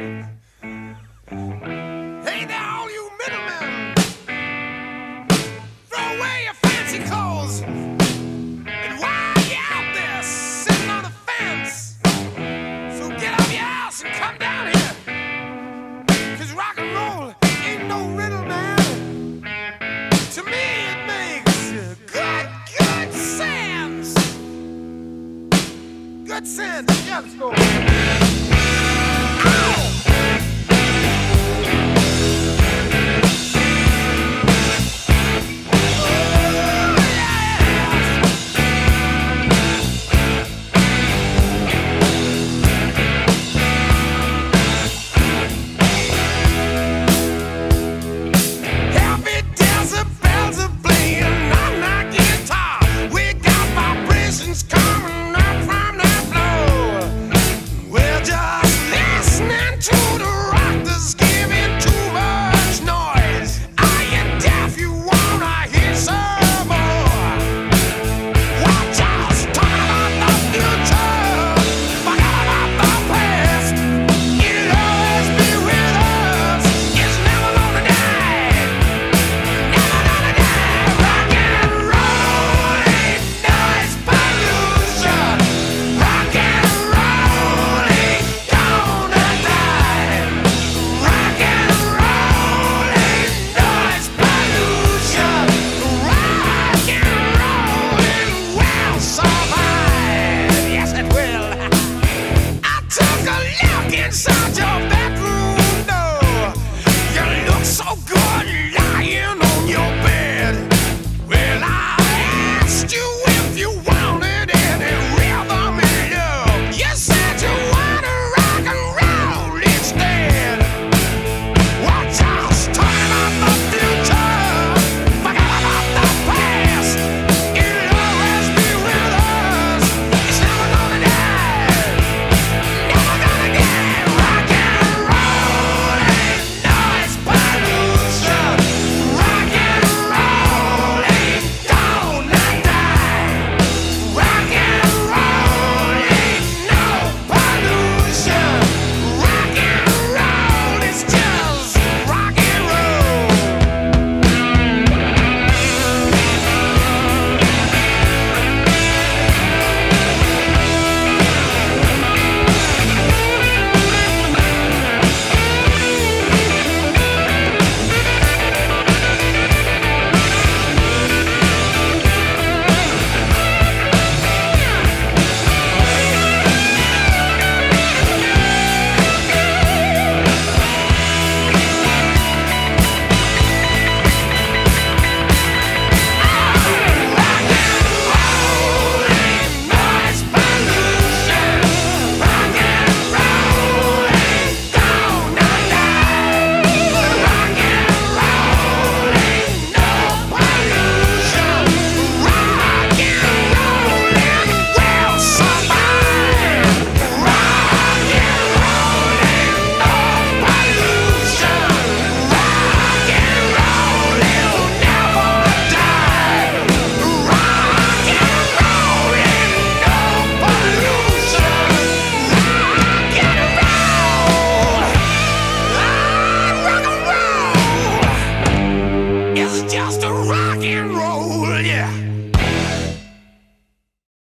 Hey there, all you middlemen! Throw away your fancy clothes! And while you out there sitting on the fence, so get out your house and come down here! Cause rock and roll ain't no riddle, man! To me, it makes good, good sense! Good sense! Yeah, let's go!